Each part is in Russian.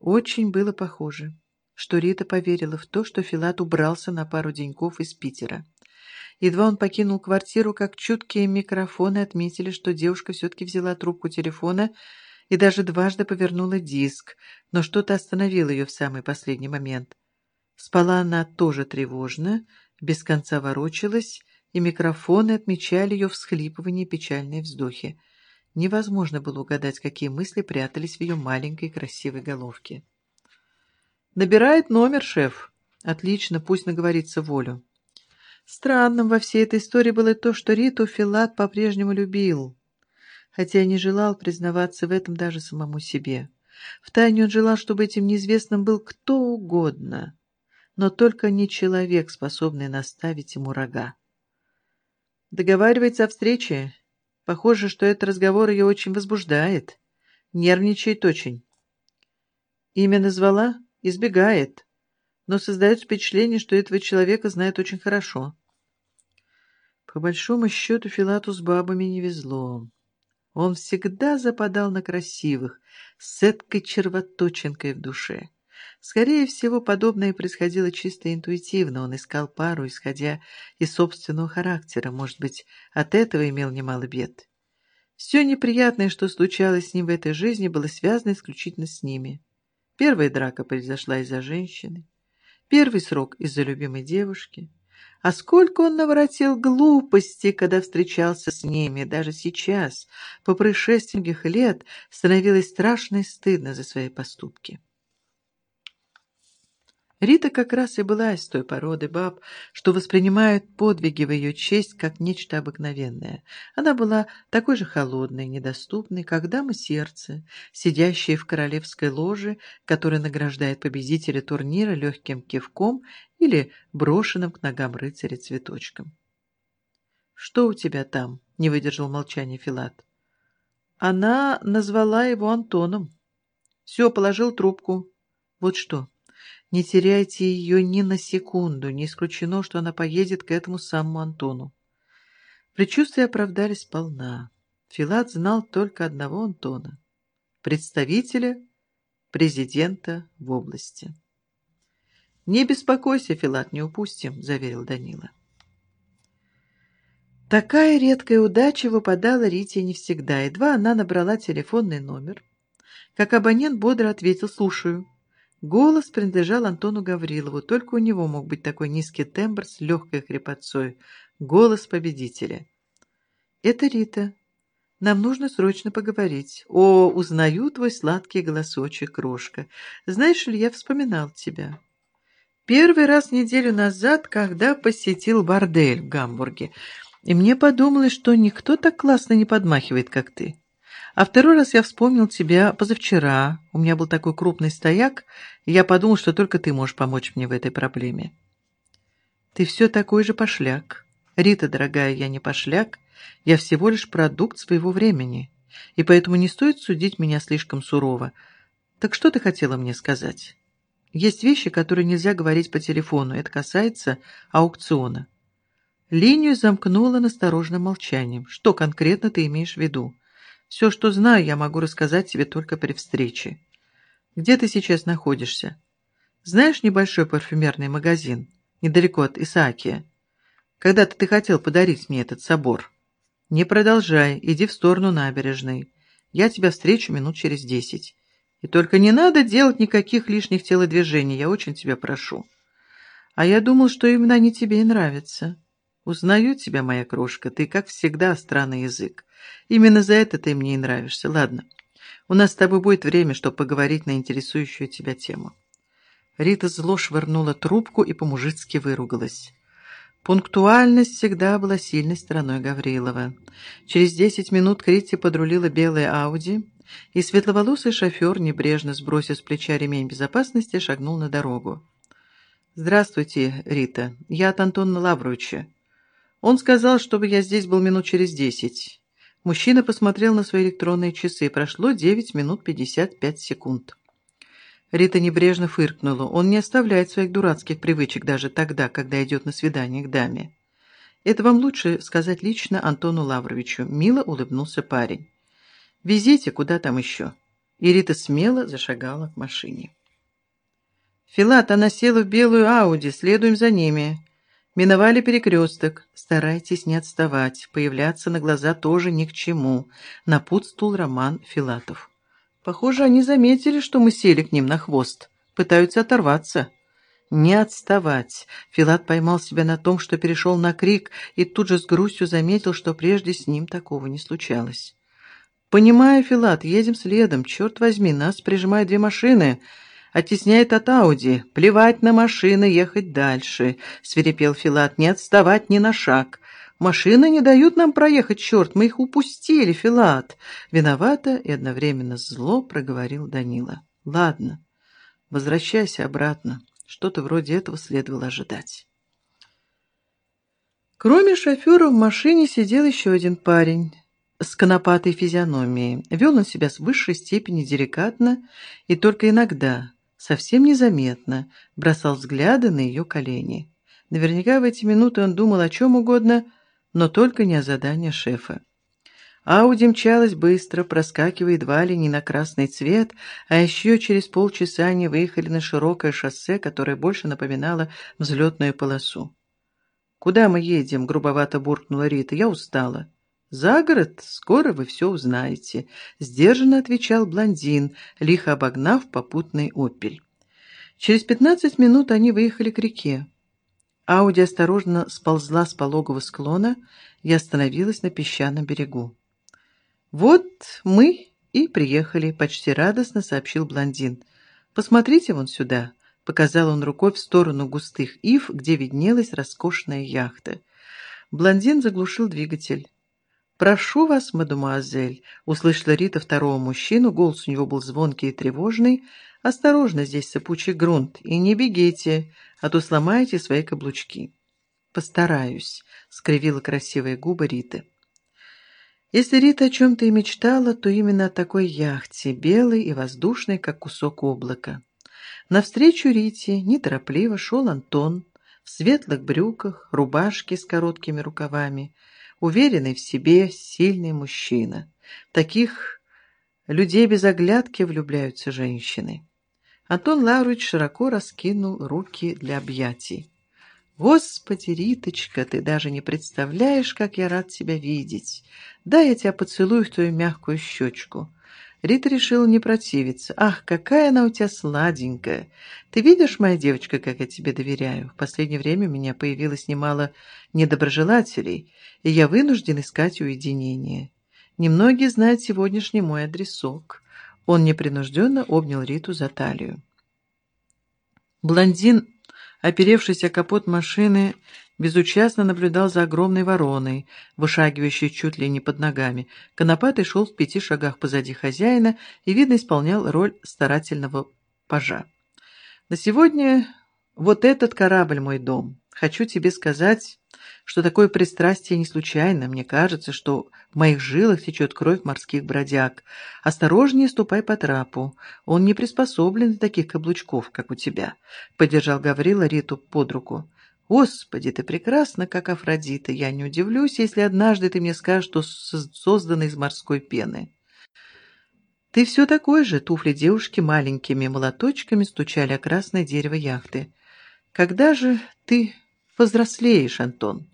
Очень было похоже, что Рита поверила в то, что Филат убрался на пару деньков из Питера. Едва он покинул квартиру, как чуткие микрофоны отметили, что девушка все-таки взяла трубку телефона и даже дважды повернула диск, но что-то остановило ее в самый последний момент. Спала она тоже тревожно, без конца ворочалась, и микрофоны отмечали ее всхлипывание и печальные вздохи. Невозможно было угадать, какие мысли прятались в ее маленькой красивой головке. «Набирает номер, шеф. Отлично, пусть наговорится волю». Странным во всей этой истории было то, что Риту Филат по-прежнему любил, хотя не желал признаваться в этом даже самому себе. Втайне он желал, чтобы этим неизвестным был кто угодно, но только не человек, способный наставить ему рога. Договаривается о встрече. Похоже, что этот разговор ее очень возбуждает. Нервничает очень. Имя назвала? Избегает. Но создает впечатление, что этого человека знает очень хорошо. По большому счету Филату с бабами не везло. Он всегда западал на красивых, с эткой червоточинкой в душе. Скорее всего, подобное происходило чисто интуитивно. Он искал пару, исходя из собственного характера. Может быть, от этого имел немало бед. Все неприятное, что случалось с ним в этой жизни, было связано исключительно с ними. Первая драка произошла из-за женщины. Первый срок из-за любимой девушки. А сколько он наворотил глупостей, когда встречался с ними. Даже сейчас, по происшествии многих лет, становилось страшно и стыдно за свои поступки. Рита как раз и была из той породы баб, что воспринимают подвиги в ее честь как нечто обыкновенное. Она была такой же холодной, недоступной, как дама сердце, сидящая в королевской ложе, которая награждает победителя турнира легким кивком или брошенным к ногам рыцаря цветочком. «Что у тебя там?» — не выдержал молчания Филат. Она назвала его Антоном. «Все, положил трубку. Вот что». Не теряйте ее ни на секунду, не исключено, что она поедет к этому самому Антону. Предчувствия оправдались полна. Филат знал только одного Антона – представителя президента в области. «Не беспокойся, Филат, не упустим», – заверил Данила. Такая редкая удача выпадала Рите не всегда. Едва она набрала телефонный номер, как абонент бодро ответил «слушаю». Голос принадлежал Антону Гаврилову, только у него мог быть такой низкий тембр с легкой хрипотцой. Голос победителя. «Это Рита. Нам нужно срочно поговорить. О, узнаю твой сладкий голосочек, крошка. Знаешь ли, я вспоминал тебя. Первый раз неделю назад, когда посетил бордель в Гамбурге, и мне подумалось, что никто так классно не подмахивает, как ты. А второй раз я вспомнил тебя позавчера. У меня был такой крупный стояк, и я подумал, что только ты можешь помочь мне в этой проблеме. Ты все такой же пошляк. Рита, дорогая, я не пошляк. Я всего лишь продукт своего времени. И поэтому не стоит судить меня слишком сурово. Так что ты хотела мне сказать? Есть вещи, которые нельзя говорить по телефону. Это касается аукциона. Линию замкнула настороженным молчанием. Что конкретно ты имеешь в виду? Все, что знаю, я могу рассказать тебе только при встрече. Где ты сейчас находишься? Знаешь небольшой парфюмерный магазин, недалеко от Исаакия? Когда-то ты хотел подарить мне этот собор. Не продолжай, иди в сторону набережной. Я тебя встречу минут через десять. И только не надо делать никаких лишних телодвижений, я очень тебя прошу. А я думал, что именно они тебе и нравятся. Узнаю тебя, моя крошка, ты, как всегда, странный язык. Именно за это ты мне и нравишься. Ладно, у нас с тобой будет время, чтобы поговорить на интересующую тебя тему». Рита зло швырнула трубку и по-мужицки выругалась. Пунктуальность всегда была сильной стороной Гаврилова. Через десять минут к подрулила белая Ауди, и светловолосый шофер, небрежно сбросив с плеча ремень безопасности, шагнул на дорогу. «Здравствуйте, Рита. Я от Антона Лавровича. Он сказал, чтобы я здесь был минут через десять. Мужчина посмотрел на свои электронные часы. Прошло 9 минут 55 секунд. Рита небрежно фыркнула. Он не оставляет своих дурацких привычек даже тогда, когда идет на свидание к даме. «Это вам лучше сказать лично Антону Лавровичу», — мило улыбнулся парень. «Везите, куда там еще. И Рита смело зашагала к машине. «Филат, она села в белую Ауди, следуем за ними». Миновали перекресток. Старайтесь не отставать. Появляться на глаза тоже ни к чему. Напутствовал Роман Филатов. Похоже, они заметили, что мы сели к ним на хвост. Пытаются оторваться. Не отставать. Филат поймал себя на том, что перешел на крик, и тут же с грустью заметил, что прежде с ним такого не случалось. «Понимаю, Филат, едем следом. Черт возьми, нас прижимают две машины оттесняет от Ауди. Плевать на машины, ехать дальше, — свирепел Филат, — не отставать ни на шаг. Машины не дают нам проехать, черт, мы их упустили, Филат. Виновато и одновременно зло проговорил Данила. Ладно, возвращайся обратно. Что-то вроде этого следовало ожидать. Кроме шофера в машине сидел еще один парень с конопатой физиономией. Вел он себя с высшей степени деликатно и только иногда, совсем незаметно бросал взгляды на ее колени. Наверняка в эти минуты он думал о чем угодно, но только не о задании шефа. Ауди мчалась быстро, проскакивая едва ли не на красный цвет, а еще через полчаса они выехали на широкое шоссе, которое больше напоминало взлетную полосу. «Куда мы едем?» — грубовато буркнула Рита. «Я устала». «За город скоро вы все узнаете», — сдержанно отвечал блондин, лихо обогнав попутный «Опель». Через пятнадцать минут они выехали к реке. Ауди осторожно сползла с пологого склона и остановилась на песчаном берегу. «Вот мы и приехали», — почти радостно сообщил блондин. «Посмотрите вон сюда», — показал он рукой в сторону густых ив, где виднелась роскошная яхта. Блондин заглушил двигатель. «Прошу вас, мадемуазель», — услышала Рита второго мужчину, голос у него был звонкий и тревожный. «Осторожно, здесь сыпучий грунт, и не бегите, а то сломаете свои каблучки». «Постараюсь», — скривила красивые губы Риты. Если Рита о чем-то и мечтала, то именно о такой яхте, белой и воздушной, как кусок облака. Навстречу Рите неторопливо шел Антон в светлых брюках, рубашке с короткими рукавами, уверенный в себе, сильный мужчина. таких людей без оглядки влюбляются женщины. Антон Лаврович широко раскинул руки для объятий. «Господи, Риточка, ты даже не представляешь, как я рад тебя видеть. Дай я тебя поцелую в твою мягкую щечку». Рита решила не противиться. «Ах, какая она у тебя сладенькая! Ты видишь, моя девочка, как я тебе доверяю? В последнее время у меня появилось немало недоброжелателей, и я вынужден искать уединение. Немногие знают сегодняшний мой адресок». Он непринужденно обнял Риту за талию. Блондин, оперевшись о капот машины, безучастно наблюдал за огромной вороной, вышагивающей чуть ли не под ногами. Конопатый шел в пяти шагах позади хозяина и, видно, исполнял роль старательного пажа. «На сегодня вот этот корабль мой дом. Хочу тебе сказать, что такое пристрастие не случайно. Мне кажется, что в моих жилах течет кровь морских бродяг. Осторожнее ступай по трапу. Он не приспособлен для таких каблучков, как у тебя», — поддержал Гаврила Риту под руку. Господи, ты прекрасна, как Афродита. Я не удивлюсь, если однажды ты мне скажешь, что создана из морской пены. Ты все такой же. Туфли девушки маленькими молоточками стучали о красное дерево яхты. Когда же ты повзрослеешь, Антон?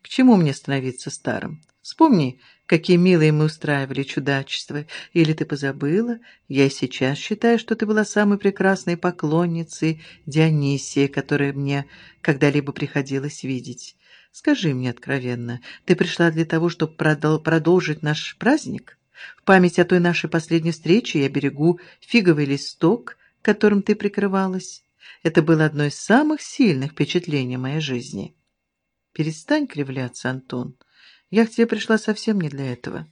К чему мне становиться старым? Вспомни, какие милые мы устраивали чудачества. Или ты позабыла? Я сейчас считаю, что ты была самой прекрасной поклонницей Дионисия, которой мне когда-либо приходилось видеть. Скажи мне откровенно, ты пришла для того, чтобы продолжить наш праздник? В память о той нашей последней встрече я берегу фиговый листок, которым ты прикрывалась. Это было одно из самых сильных впечатлений моей жизни. Перестань кривляться, Антон. Я к тебе пришла совсем не для этого.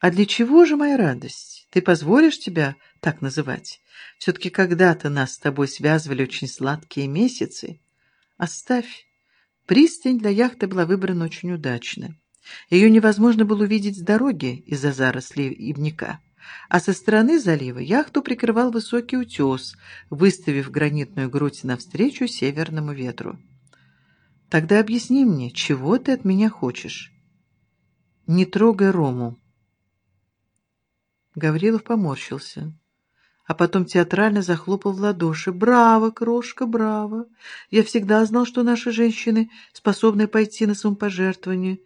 А для чего же моя радость? Ты позволишь тебя так называть? Все-таки когда-то нас с тобой связывали очень сладкие месяцы. Оставь. Пристань для яхты была выбрана очень удачно. Ее невозможно было увидеть с дороги из-за зарослей ивника. А со стороны залива яхту прикрывал высокий утес, выставив гранитную грудь навстречу северному ветру. «Тогда объясни мне, чего ты от меня хочешь?» «Не трогай Рому». Гаврилов поморщился. а потом театрально захлопал в ладоши. «Браво, крошка, браво! Я всегда знал, что наши женщины способны пойти на самопожертвование.